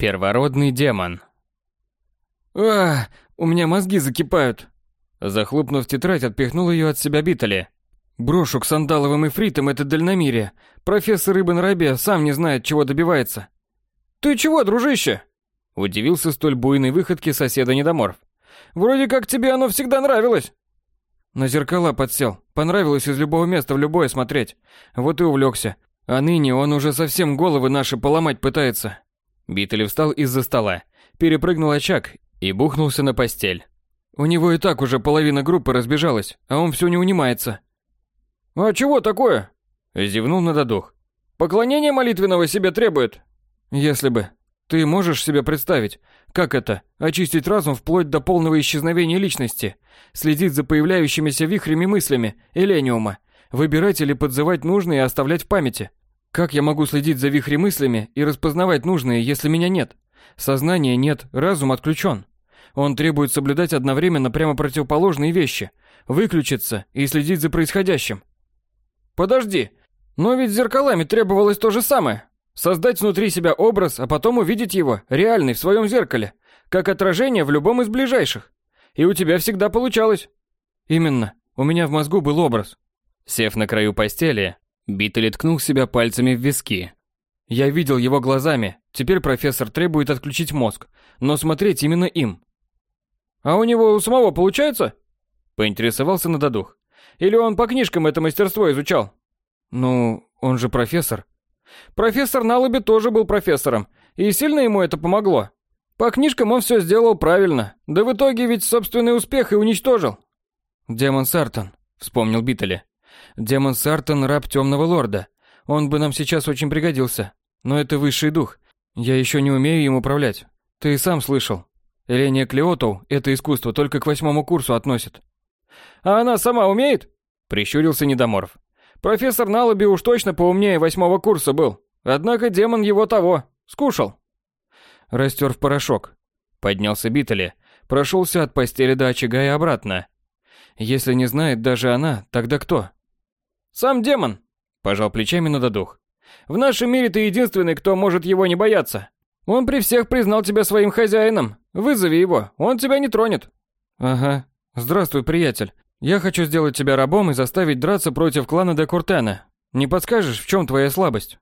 Первородный демон. А, у меня мозги закипают. Захлопнув тетрадь, отпихнул ее от себя Битали. Брошу к сандаловым эфритам это дальномерие. Профессор Ибн Рабе сам не знает, чего добивается. Ты чего, дружище? Удивился столь буйной выходке соседа Недоморф. Вроде как тебе оно всегда нравилось. На зеркала подсел. Понравилось из любого места в любое смотреть. Вот и увлекся. А ныне он уже совсем головы наши поломать пытается. Битали встал из-за стола, перепрыгнул очаг и бухнулся на постель. У него и так уже половина группы разбежалась, а он все не унимается. «А чего такое?» Зевнул на додух. «Поклонение молитвенного себе требует». «Если бы. Ты можешь себе представить, как это – очистить разум вплоть до полного исчезновения личности, следить за появляющимися вихрями мыслями, элениума, выбирать или подзывать нужные и оставлять в памяти? Как я могу следить за вихри мыслями и распознавать нужные, если меня нет? Сознания нет, разум отключен. Он требует соблюдать одновременно прямо противоположные вещи, выключиться и следить за происходящим. Подожди, но ведь зеркалами требовалось то же самое. Создать внутри себя образ, а потом увидеть его, реальный, в своем зеркале, как отражение в любом из ближайших. И у тебя всегда получалось. Именно, у меня в мозгу был образ. Сев на краю постели, Биттель ткнул себя пальцами в виски. Я видел его глазами. Теперь профессор требует отключить мозг, но смотреть именно им. А у него у самого получается? Поинтересовался на додух. Или он по книжкам это мастерство изучал? Ну, он же профессор. Профессор Налаби тоже был профессором, и сильно ему это помогло. По книжкам он все сделал правильно, да в итоге ведь собственный успех и уничтожил. Демон Сартон, вспомнил Биттеле. Демон Сартон – раб Темного Лорда. Он бы нам сейчас очень пригодился. Но это высший дух. Я еще не умею им управлять. Ты сам слышал. Эления Клеотоу это искусство только к восьмому курсу относит. А она сама умеет? Прищурился Недоморф. Профессор Налаби уж точно поумнее восьмого курса был. Однако демон его того. Скушал. Растер в порошок. Поднялся Биттеле. Прошелся от постели до очага и обратно. Если не знает даже она, тогда кто? Сам демон, пожал плечами на додух. В нашем мире ты единственный, кто может его не бояться. Он при всех признал тебя своим хозяином. Вызови его, он тебя не тронет. Ага. Здравствуй, приятель. Я хочу сделать тебя рабом и заставить драться против клана де Куртена. Не подскажешь, в чем твоя слабость?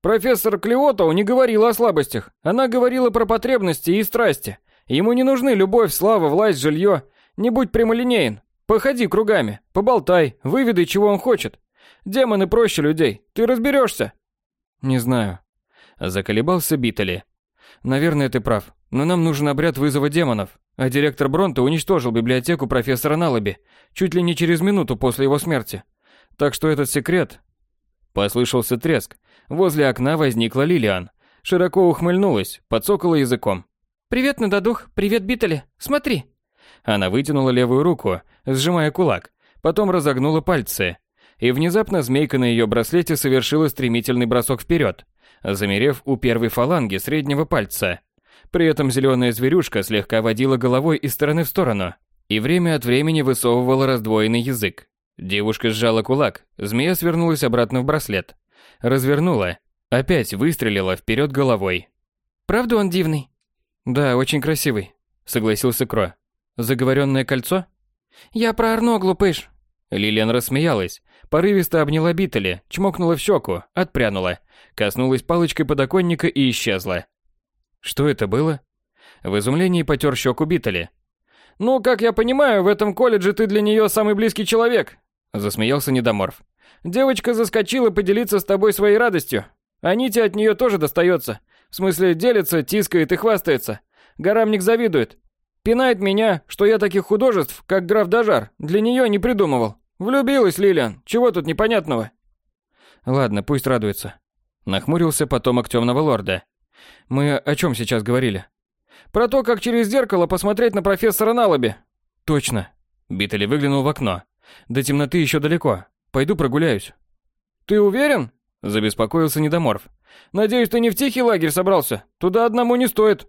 Профессор Клеотоу не говорила о слабостях. Она говорила про потребности и страсти. Ему не нужны любовь, слава, власть, жилье. Не будь прямолинеен. Походи кругами, поболтай, выведай, чего он хочет. Демоны проще людей, ты разберешься. Не знаю. Заколебался Биттели. Наверное, ты прав, но нам нужен обряд вызова демонов, а директор Бронта уничтожил библиотеку профессора Налаби чуть ли не через минуту после его смерти. Так что этот секрет... Послышался треск. Возле окна возникла Лилиан. Широко ухмыльнулась, подсокала языком. «Привет, Нададух, привет, Биттели, смотри!» Она вытянула левую руку, сжимая кулак, потом разогнула пальцы. И внезапно змейка на ее браслете совершила стремительный бросок вперед, замерев у первой фаланги среднего пальца. При этом зеленая зверюшка слегка водила головой из стороны в сторону и время от времени высовывала раздвоенный язык. Девушка сжала кулак, змея свернулась обратно в браслет. Развернула, опять выстрелила вперед головой. «Правда он дивный?» «Да, очень красивый», — согласился Кро. Заговоренное кольцо? Я про Арно, глупыш. Лилиан рассмеялась, порывисто обняла Биттеля, чмокнула в щеку, отпрянула, коснулась палочкой подоконника и исчезла. Что это было? В изумлении потер щеку Биттеля. «Ну, как я понимаю, в этом колледже ты для нее самый близкий человек», засмеялся Недоморф. «Девочка заскочила поделиться с тобой своей радостью. Аните от нее тоже достается. В смысле, делится, тискает и хвастается. Горамник завидует. Пинает меня, что я таких художеств, как граф Дажар, для нее не придумывал. Влюбилась Лилиан, чего тут непонятного? Ладно, пусть радуется. Нахмурился потомок темного лорда. Мы о чем сейчас говорили? Про то, как через зеркало посмотреть на профессора Налаби. Точно. Биттели выглянул в окно. До темноты еще далеко. Пойду прогуляюсь. Ты уверен? Забеспокоился Недоморф. Надеюсь, ты не в тихий лагерь собрался. Туда одному не стоит.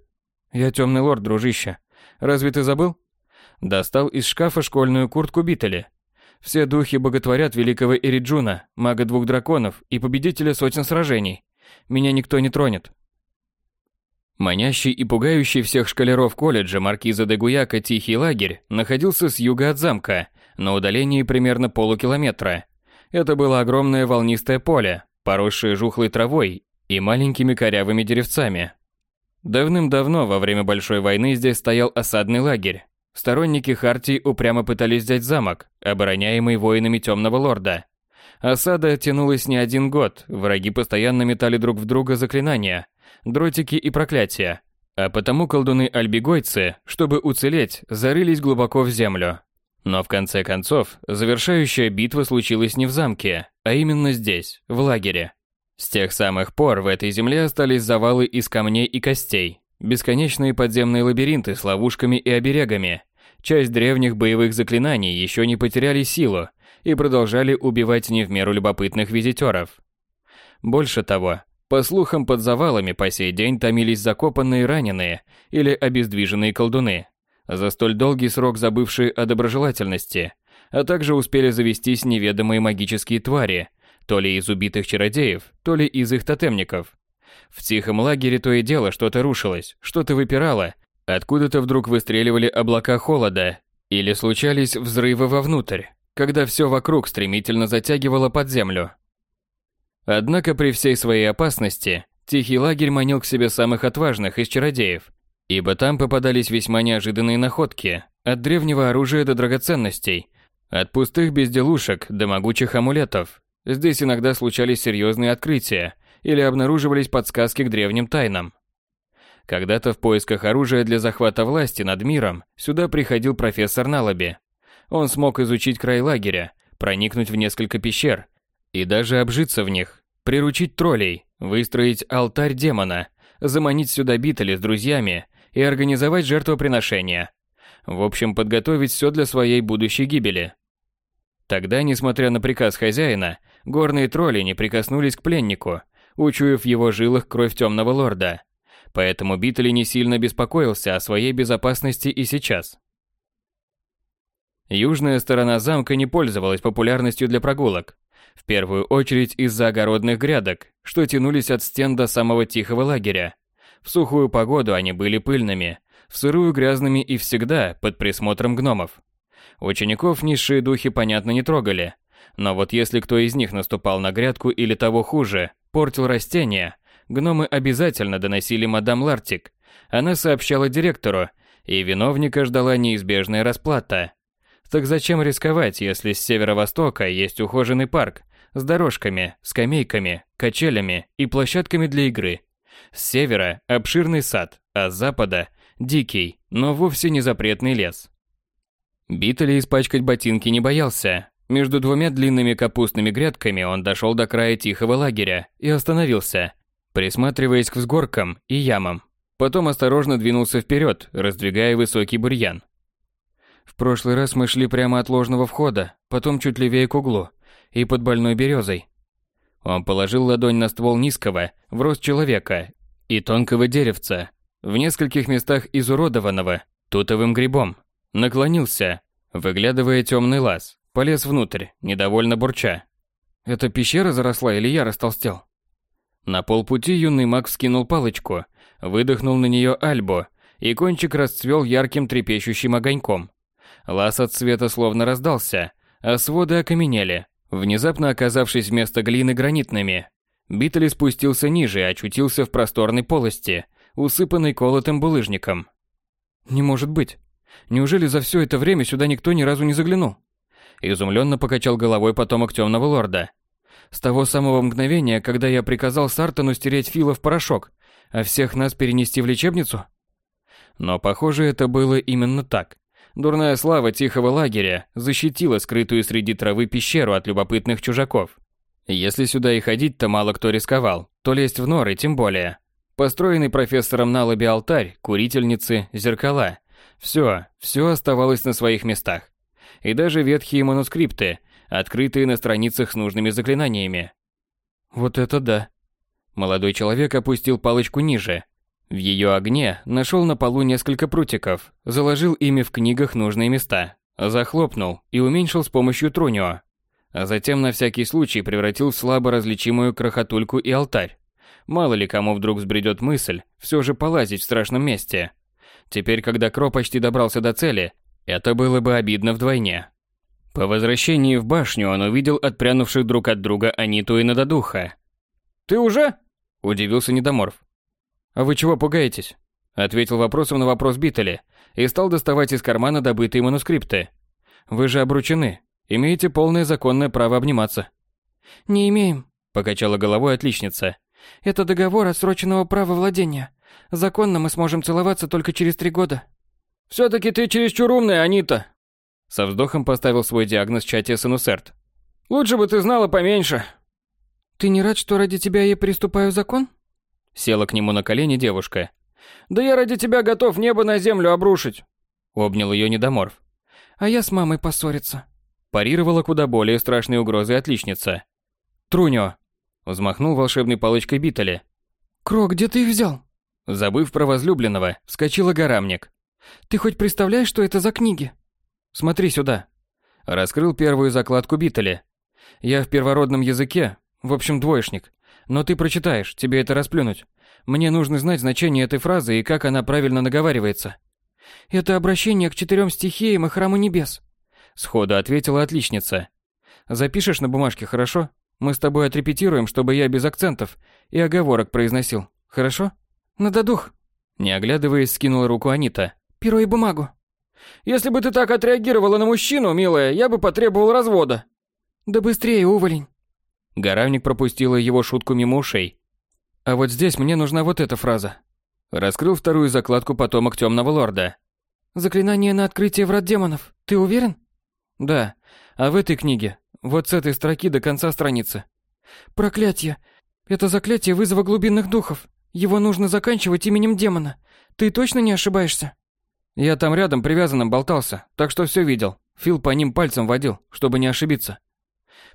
Я темный лорд, дружище. Разве ты забыл? Достал из шкафа школьную куртку Биттели. Все духи боготворят великого Эриджуна, мага двух драконов и победителя сотен сражений. Меня никто не тронет. Манящий и пугающий всех школяров колледжа маркиза де Гуяка Тихий лагерь находился с юга от замка, на удалении примерно полукилометра. Это было огромное волнистое поле, поросшее жухлой травой и маленькими корявыми деревцами. Давным-давно во время Большой войны здесь стоял осадный лагерь. Сторонники Хартии упрямо пытались взять замок, обороняемый воинами Темного Лорда. Осада тянулась не один год, враги постоянно метали друг в друга заклинания, дротики и проклятия. А потому колдуны-альбигойцы, чтобы уцелеть, зарылись глубоко в землю. Но в конце концов, завершающая битва случилась не в замке, а именно здесь, в лагере. С тех самых пор в этой земле остались завалы из камней и костей, бесконечные подземные лабиринты с ловушками и оберегами. Часть древних боевых заклинаний еще не потеряли силу и продолжали убивать не в меру любопытных визитеров. Больше того, по слухам, под завалами по сей день томились закопанные раненые или обездвиженные колдуны, за столь долгий срок забывшие о доброжелательности, а также успели завестись неведомые магические твари, то ли из убитых чародеев, то ли из их тотемников. В тихом лагере то и дело что-то рушилось, что-то выпирало, откуда-то вдруг выстреливали облака холода, или случались взрывы вовнутрь, когда все вокруг стремительно затягивало под землю. Однако при всей своей опасности, тихий лагерь манил к себе самых отважных из чародеев, ибо там попадались весьма неожиданные находки, от древнего оружия до драгоценностей, от пустых безделушек до могучих амулетов, Здесь иногда случались серьезные открытия или обнаруживались подсказки к древним тайнам. Когда-то в поисках оружия для захвата власти над миром сюда приходил профессор Налаби. Он смог изучить край лагеря, проникнуть в несколько пещер и даже обжиться в них, приручить троллей, выстроить алтарь демона, заманить сюда Битали с друзьями и организовать жертвоприношения. В общем, подготовить все для своей будущей гибели. Тогда, несмотря на приказ хозяина, Горные тролли не прикоснулись к пленнику, учуяв в его жилах кровь темного лорда. Поэтому Битли не сильно беспокоился о своей безопасности и сейчас. Южная сторона замка не пользовалась популярностью для прогулок. В первую очередь из-за огородных грядок, что тянулись от стен до самого тихого лагеря. В сухую погоду они были пыльными, в сырую грязными и всегда под присмотром гномов. Учеников низшие духи, понятно, не трогали, но вот если кто из них наступал на грядку или того хуже, портил растения, гномы обязательно доносили мадам Лартик. Она сообщала директору, и виновника ждала неизбежная расплата. Так зачем рисковать, если с северо-востока есть ухоженный парк с дорожками, скамейками, качелями и площадками для игры? С севера – обширный сад, а с запада – дикий, но вовсе не запретный лес. Битали испачкать ботинки не боялся, между двумя длинными капустными грядками он дошел до края тихого лагеря и остановился, присматриваясь к взгоркам и ямам. Потом осторожно двинулся вперед, раздвигая высокий бурьян. В прошлый раз мы шли прямо от ложного входа, потом чуть левее к углу, и под больной березой. Он положил ладонь на ствол низкого, в рост человека, и тонкого деревца, в нескольких местах изуродованного, тутовым грибом. Наклонился, выглядывая темный лаз, Полез внутрь, недовольно бурча. «Эта пещера заросла или я растолстел?» На полпути юный маг скинул палочку, выдохнул на нее альбо, и кончик расцвел ярким трепещущим огоньком. Лаз от света словно раздался, а своды окаменели, внезапно оказавшись вместо глины гранитными. Битли спустился ниже и очутился в просторной полости, усыпанной колотым булыжником. «Не может быть. Неужели за все это время сюда никто ни разу не заглянул?» Изумленно покачал головой потомок темного лорда. С того самого мгновения, когда я приказал Сартану стереть Фила в порошок, а всех нас перенести в лечебницу? Но, похоже, это было именно так. Дурная слава тихого лагеря защитила скрытую среди травы пещеру от любопытных чужаков. Если сюда и ходить-то мало кто рисковал, то лезть в норы тем более. Построенный профессором на лобе алтарь, курительницы, зеркала. Все, все оставалось на своих местах и даже ветхие манускрипты, открытые на страницах с нужными заклинаниями. Вот это да. Молодой человек опустил палочку ниже. В ее огне нашел на полу несколько прутиков, заложил ими в книгах нужные места, захлопнул и уменьшил с помощью трунио. А затем на всякий случай превратил в слабо различимую крохотульку и алтарь. Мало ли кому вдруг взбредет мысль все же полазить в страшном месте. Теперь, когда Кро почти добрался до цели, это было бы обидно вдвойне. По возвращении в башню он увидел отпрянувших друг от друга Аниту и Нададуха. «Ты уже?» – удивился Недоморф. «А вы чего пугаетесь?» – ответил вопросом на вопрос Биттели и стал доставать из кармана добытые манускрипты. «Вы же обручены, имеете полное законное право обниматься». «Не имеем», – покачала головой отличница. «Это договор отсроченного права владения. Законно мы сможем целоваться только через три года». «Все-таки ты чересчур умная, Анита», со вздохом поставил свой диагноз чате Санусерт. «Лучше бы ты знала поменьше». «Ты не рад, что ради тебя я приступаю закон?» Села к нему на колени девушка. «Да я ради тебя готов небо на землю обрушить!» Обнял ее недоморф. «А я с мамой поссориться». Парировала куда более страшные угрозы отличница. «Труньо!» Взмахнул волшебной палочкой Битали. «Кро, где ты их взял?» Забыв про возлюбленного, вскочила горамник. «Ты хоть представляешь, что это за книги?» Смотри сюда. Раскрыл первую закладку Биттеля. Я в первородном языке, в общем, двоечник. Но ты прочитаешь, тебе это расплюнуть. Мне нужно знать значение этой фразы и как она правильно наговаривается. Это обращение к четырем стихиям и храму небес. Сходу ответила отличница. Запишешь на бумажке, хорошо? Мы с тобой отрепетируем, чтобы я без акцентов и оговорок произносил. Хорошо? Надо дух. Не оглядываясь, скинула руку Анита. Перо и бумагу. Если бы ты так отреагировала на мужчину, милая, я бы потребовал развода. Да быстрее, уволень. Горавник пропустила его шутку мимо ушей. А вот здесь мне нужна вот эта фраза. Раскрыл вторую закладку потомок темного лорда. Заклинание на открытие врат демонов. Ты уверен? Да. А в этой книге, вот с этой строки до конца страницы. Проклятие. Это заклятие вызова глубинных духов. Его нужно заканчивать именем демона. Ты точно не ошибаешься? Я там рядом привязанным болтался, так что все видел. Фил по ним пальцем водил, чтобы не ошибиться.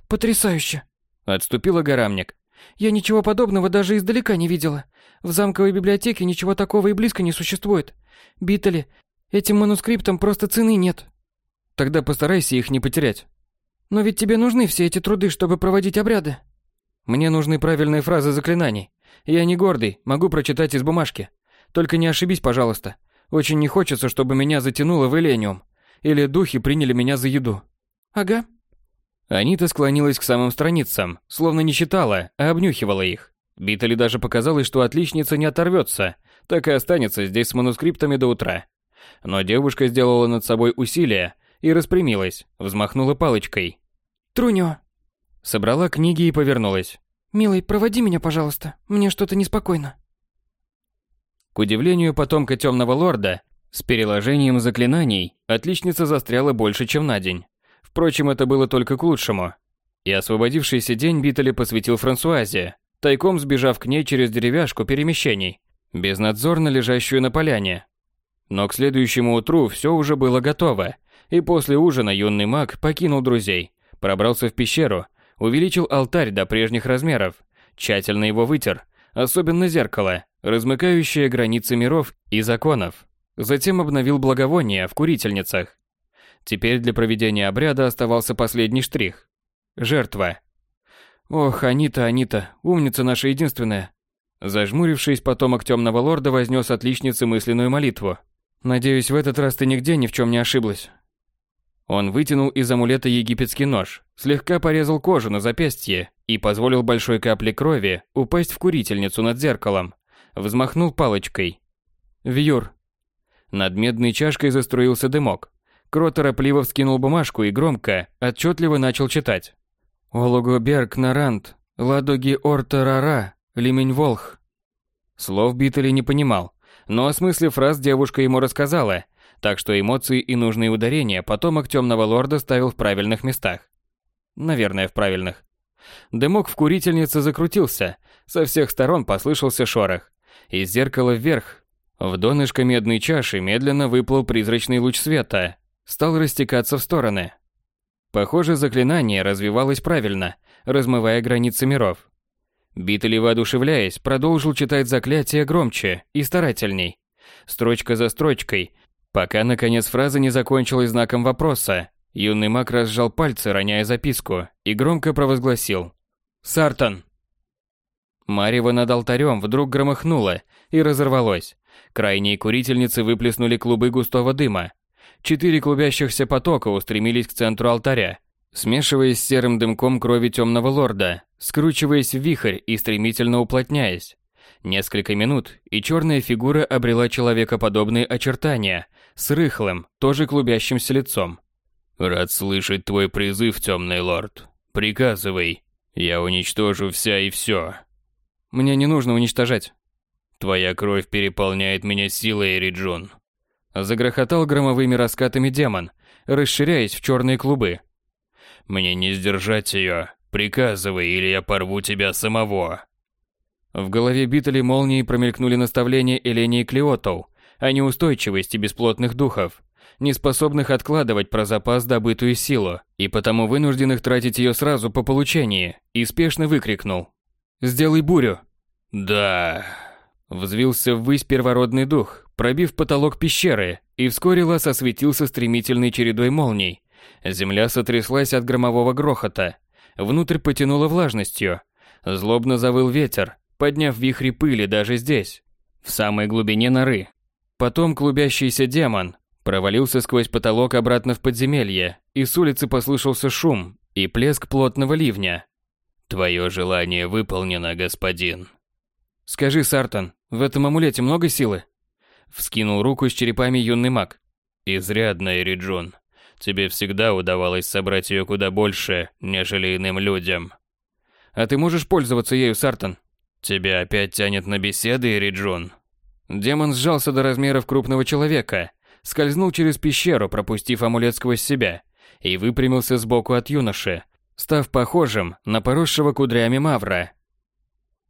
Потрясающе. Отступила горамник. Я ничего подобного даже издалека не видела. В замковой библиотеке ничего такого и близко не существует. Биттели, этим манускриптам просто цены нет. Тогда постарайся их не потерять. Но ведь тебе нужны все эти труды, чтобы проводить обряды. Мне нужны правильные фразы заклинаний. Я не гордый, могу прочитать из бумажки. Только не ошибись, пожалуйста. Очень не хочется, чтобы меня затянуло в элениум. Или духи приняли меня за еду. Ага. Анита склонилась к самым страницам, словно не читала, а обнюхивала их. Битали даже показалось, что отличница не оторвется, так и останется здесь с манускриптами до утра. Но девушка сделала над собой усилие и распрямилась, взмахнула палочкой. «Трунё!» Собрала книги и повернулась. «Милый, проводи меня, пожалуйста. Мне что-то неспокойно». К удивлению потомка Темного Лорда, с переложением заклинаний отличница застряла больше, чем на день. Впрочем, это было только к лучшему. И освободившийся день Битали посвятил Франсуазе, тайком сбежав к ней через деревяшку перемещений, безнадзорно лежащую на поляне. Но к следующему утру все уже было готово, и после ужина юный маг покинул друзей, пробрался в пещеру, увеличил алтарь до прежних размеров, тщательно его вытер, особенно зеркало, размыкающее границы миров и законов. Затем обновил благовония в курительницах. Теперь для проведения обряда оставался последний штрих. Жертва. Ох, Анита, Анита, умница наша единственная. Зажмурившись, потомок темного лорда вознес отличнице мысленную молитву. Надеюсь, в этот раз ты нигде ни в чем не ошиблась. Он вытянул из амулета египетский нож, слегка порезал кожу на запястье и позволил большой капле крови упасть в курительницу над зеркалом. Взмахнул палочкой. Вьюр. Над медной чашкой заструился дымок. Кро торопливо вскинул бумажку и громко, отчетливо начал читать. Олого Берг Нарант, Ладоги Орта Рара, Лимень Волх. Слов Битали не понимал, но о смысле фраз девушка ему рассказала, так что эмоции и нужные ударения потомок темного лорда ставил в правильных местах. Наверное, в правильных. Дымок в курительнице закрутился, со всех сторон послышался шорох. Из зеркала вверх, в донышко медной чаши медленно выплыл призрачный луч света, стал растекаться в стороны. Похоже, заклинание развивалось правильно, размывая границы миров. Битли, воодушевляясь, продолжил читать заклятие громче и старательней. Строчка за строчкой, Пока, наконец, фраза не закончилась знаком вопроса, юный маг разжал пальцы, роняя записку, и громко провозгласил. «Сартан!» Марево над алтарем вдруг громыхнуло и разорвалось. Крайние курительницы выплеснули клубы густого дыма. Четыре клубящихся потока устремились к центру алтаря, смешиваясь с серым дымком крови темного лорда, скручиваясь в вихрь и стремительно уплотняясь. Несколько минут, и черная фигура обрела человекоподобные очертания, с рыхлым, тоже клубящимся лицом. «Рад слышать твой призыв, темный лорд. Приказывай. Я уничтожу вся и все». «Мне не нужно уничтожать». «Твоя кровь переполняет меня силой, Эриджун». Загрохотал громовыми раскатами демон, расширяясь в черные клубы. «Мне не сдержать ее. Приказывай, или я порву тебя самого». В голове Битали молнией промелькнули наставления Элении Клеотоу о неустойчивости бесплотных духов, не способных откладывать про запас добытую силу, и потому вынужденных тратить ее сразу по получении, и спешно выкрикнул. «Сделай бурю!» «Да...» Взвился ввысь первородный дух, пробив потолок пещеры, и вскоре лаз осветился стремительной чередой молний. Земля сотряслась от громового грохота. Внутрь потянуло влажностью. Злобно завыл ветер, подняв вихри пыли даже здесь, в самой глубине норы. Потом клубящийся демон провалился сквозь потолок обратно в подземелье, и с улицы послышался шум и плеск плотного ливня. «Твое желание выполнено, господин». «Скажи, Сартон, в этом амулете много силы?» Вскинул руку с черепами юный маг. «Изрядно, Эриджун. Тебе всегда удавалось собрать ее куда больше, нежели иным людям». «А ты можешь пользоваться ею, Сартон?» «Тебя опять тянет на беседы, Эриджун?» Демон сжался до размеров крупного человека, скользнул через пещеру, пропустив амулет сквозь себя, и выпрямился сбоку от юноши, став похожим на поросшего кудрями мавра.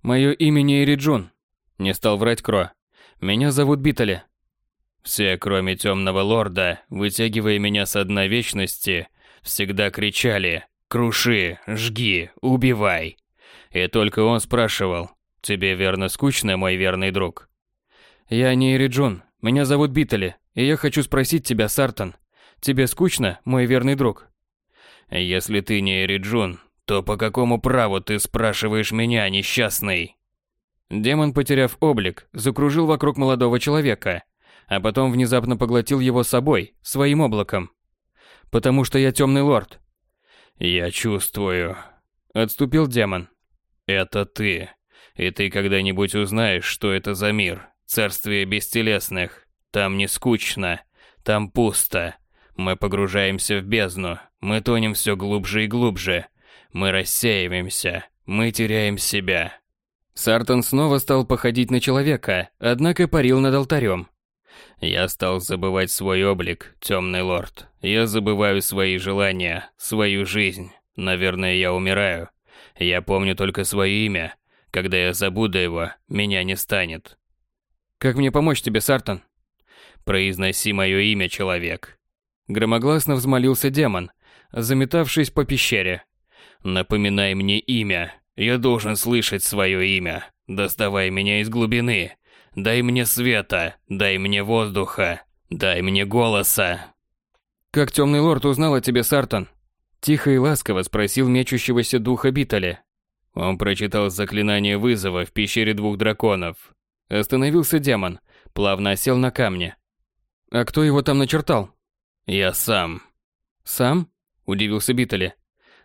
«Мое имя не Эриджун», — не стал врать Кро. «Меня зовут Битали». Все, кроме темного лорда, вытягивая меня с дна вечности, всегда кричали «Круши, жги, убивай!» И только он спрашивал «Тебе верно скучно, мой верный друг?» «Я не Эриджун, меня зовут Битали, и я хочу спросить тебя, Сартон, тебе скучно, мой верный друг?» «Если ты не Эриджун, то по какому праву ты спрашиваешь меня, несчастный?» Демон, потеряв облик, закружил вокруг молодого человека, а потом внезапно поглотил его собой, своим облаком. «Потому что я темный лорд». «Я чувствую», — отступил демон. «Это ты. И ты когда-нибудь узнаешь, что это за мир, царствие бестелесных. Там не скучно, там пусто. Мы погружаемся в бездну, мы тонем все глубже и глубже. Мы рассеиваемся, мы теряем себя». Сартон снова стал походить на человека, однако парил над алтарем. Я стал забывать свой облик, темный лорд. Я забываю свои желания, свою жизнь. Наверное, я умираю. Я помню только свое имя. Когда я забуду его, меня не станет. Как мне помочь тебе, Сартон? Произноси мое имя, человек. Громогласно взмолился демон, заметавшись по пещере. Напоминай мне имя. Я должен слышать свое имя. Доставай меня из глубины. Дай мне света, дай мне воздуха, дай мне голоса. Как темный лорд узнал о тебе, Сартон? Тихо и ласково спросил мечущегося духа Битали. Он прочитал заклинание вызова в пещере двух драконов. Остановился демон, плавно сел на камне. А кто его там начертал? Я сам. Сам? Удивился Битали.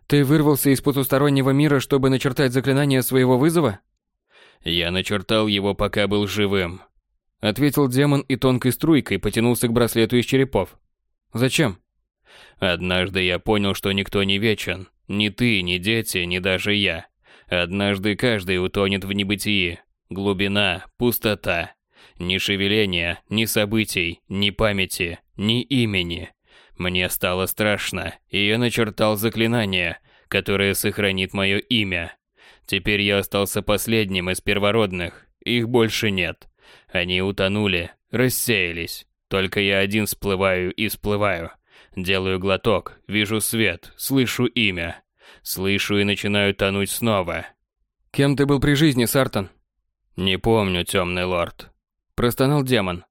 Ты вырвался из потустороннего мира, чтобы начертать заклинание своего вызова? Я начертал его, пока был живым. Ответил демон и тонкой струйкой потянулся к браслету из черепов. Зачем? Однажды я понял, что никто не вечен. Ни ты, ни дети, ни даже я. Однажды каждый утонет в небытии. Глубина, пустота. Ни шевеления, ни событий, ни памяти, ни имени. Мне стало страшно, и я начертал заклинание, которое сохранит мое имя. Теперь я остался последним из первородных. Их больше нет. Они утонули, рассеялись. Только я один всплываю и всплываю. Делаю глоток, вижу свет, слышу имя. Слышу и начинаю тонуть снова. Кем ты был при жизни, Сартон? Не помню, темный лорд. Простонал демон.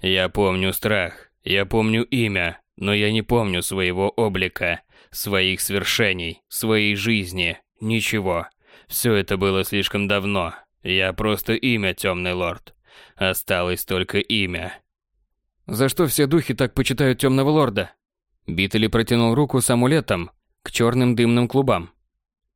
Я помню страх, я помню имя, но я не помню своего облика, своих свершений, своей жизни, ничего. Все это было слишком давно, Я просто имя, темный лорд. Осталось только имя. За что все духи так почитают темного лорда? Битали протянул руку с амулетом к черным дымным клубам.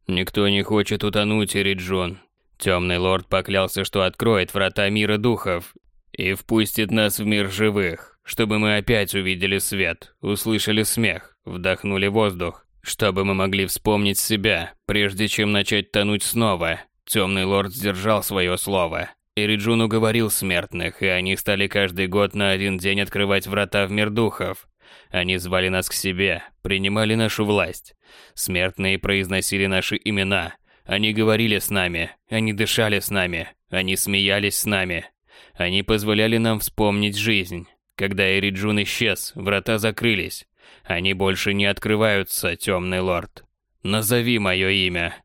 Никто не хочет утонуть, Эриджон. Темный лорд поклялся, что откроет врата мира духов и впустит нас в мир живых, чтобы мы опять увидели свет, услышали смех, вдохнули воздух, чтобы мы могли вспомнить себя, прежде чем начать тонуть снова. Темный лорд сдержал свое слово. Эриджун уговорил смертных, и они стали каждый год на один день открывать врата в мир духов. Они звали нас к себе, принимали нашу власть. Смертные произносили наши имена. Они говорили с нами, они дышали с нами, они смеялись с нами. Они позволяли нам вспомнить жизнь. Когда Эриджун исчез, врата закрылись. Они больше не открываются, темный лорд. Назови мое имя.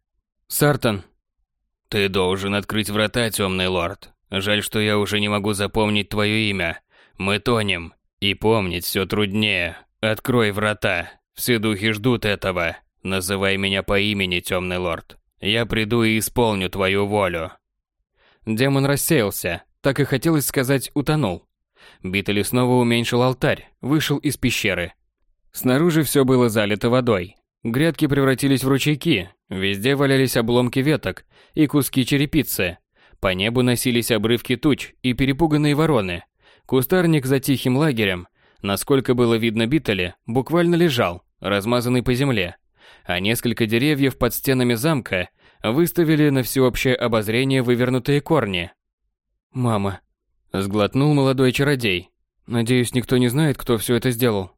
Сартон. Ты должен открыть врата, темный лорд. Жаль, что я уже не могу запомнить твое имя. Мы тонем, и помнить все труднее. Открой врата. Все духи ждут этого. Называй меня по имени, темный лорд. Я приду и исполню твою волю. Демон рассеялся. Так и хотелось сказать «утонул». Битали снова уменьшил алтарь, вышел из пещеры. Снаружи все было залито водой. Грядки превратились в ручейки, везде валялись обломки веток и куски черепицы. По небу носились обрывки туч и перепуганные вороны. Кустарник за тихим лагерем, насколько было видно Битали, буквально лежал, размазанный по земле. А несколько деревьев под стенами замка выставили на всеобщее обозрение вывернутые корни. «Мама», — сглотнул молодой чародей. «Надеюсь, никто не знает, кто все это сделал».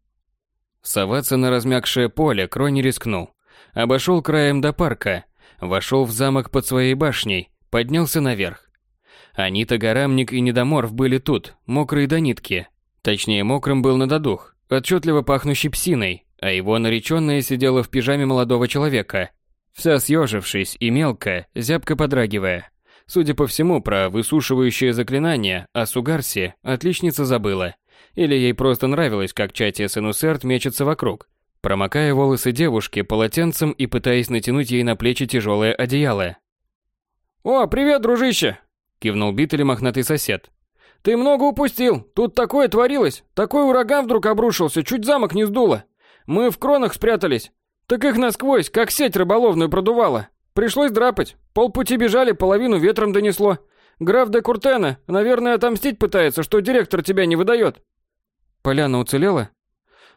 Соваться на размягшее поле Крой не рискнул. Обошел краем до парка, вошел в замок под своей башней, поднялся наверх. Анита, Гарамник и Недоморф были тут, мокрые до нитки. Точнее, мокрым был надодух, отчетливо пахнущий псиной, а его нареченная сидела в пижаме молодого человека, вся съежившись и мелко, зябко подрагивая. Судя по всему, про высушивающее заклинание о Сугарсе отличница забыла. Или ей просто нравилось, как Чатия Сенусерт мечется вокруг, промокая волосы девушки полотенцем и пытаясь натянуть ей на плечи тяжелое одеяло. «О, привет, дружище!» – кивнул Бит мохнатый сосед. «Ты много упустил. Тут такое творилось. Такой ураган вдруг обрушился, чуть замок не сдуло. Мы в кронах спрятались. Так их насквозь, как сеть рыболовную продувало. Пришлось драпать. Полпути бежали, половину ветром донесло. Граф де Куртена, наверное, отомстить пытается, что директор тебя не выдает. Поляна уцелела?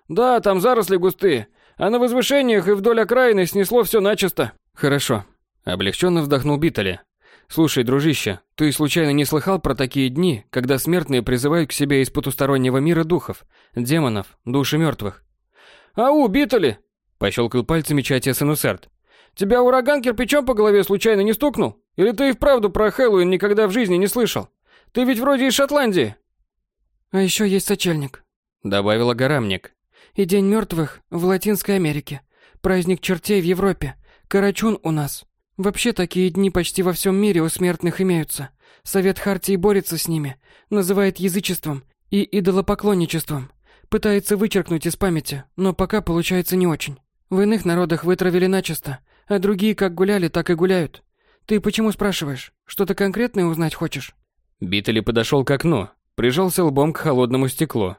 Да, там заросли густые. А на возвышениях и вдоль окраины снесло все начисто. Хорошо. Облегченно вздохнул Битали. Слушай, дружище, ты случайно не слыхал про такие дни, когда смертные призывают к себе из потустороннего мира духов, демонов, души мертвых? Ау, Битали! Пощелкал пальцами Чатия Сенусерт. Тебя ураган кирпичом по голове случайно не стукнул? Или ты и вправду про Хэллоуин никогда в жизни не слышал? Ты ведь вроде из Шотландии. А еще есть сочельник, добавила Гарамник. И День мертвых в Латинской Америке. Праздник чертей в Европе. Карачун у нас. Вообще такие дни почти во всем мире у смертных имеются. Совет Хартии борется с ними, называет язычеством и идолопоклонничеством. Пытается вычеркнуть из памяти, но пока получается не очень. В иных народах вытравили начисто, а другие как гуляли, так и гуляют. Ты почему спрашиваешь? Что-то конкретное узнать хочешь? Битали подошел к окну, прижался лбом к холодному стеклу.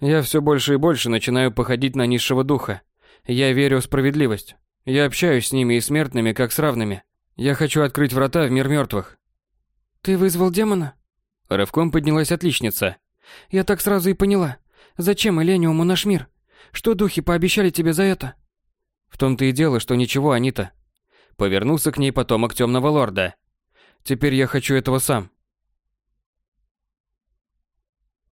Я все больше и больше начинаю походить на низшего духа. Я верю в справедливость. Я общаюсь с ними и смертными, как с равными. Я хочу открыть врата в мир мертвых. Ты вызвал демона? Рывком поднялась отличница. Я так сразу и поняла. Зачем Элениуму наш мир? Что духи пообещали тебе за это? В том-то и дело, что ничего, Анита. Повернулся к ней потомок темного лорда. Теперь я хочу этого сам.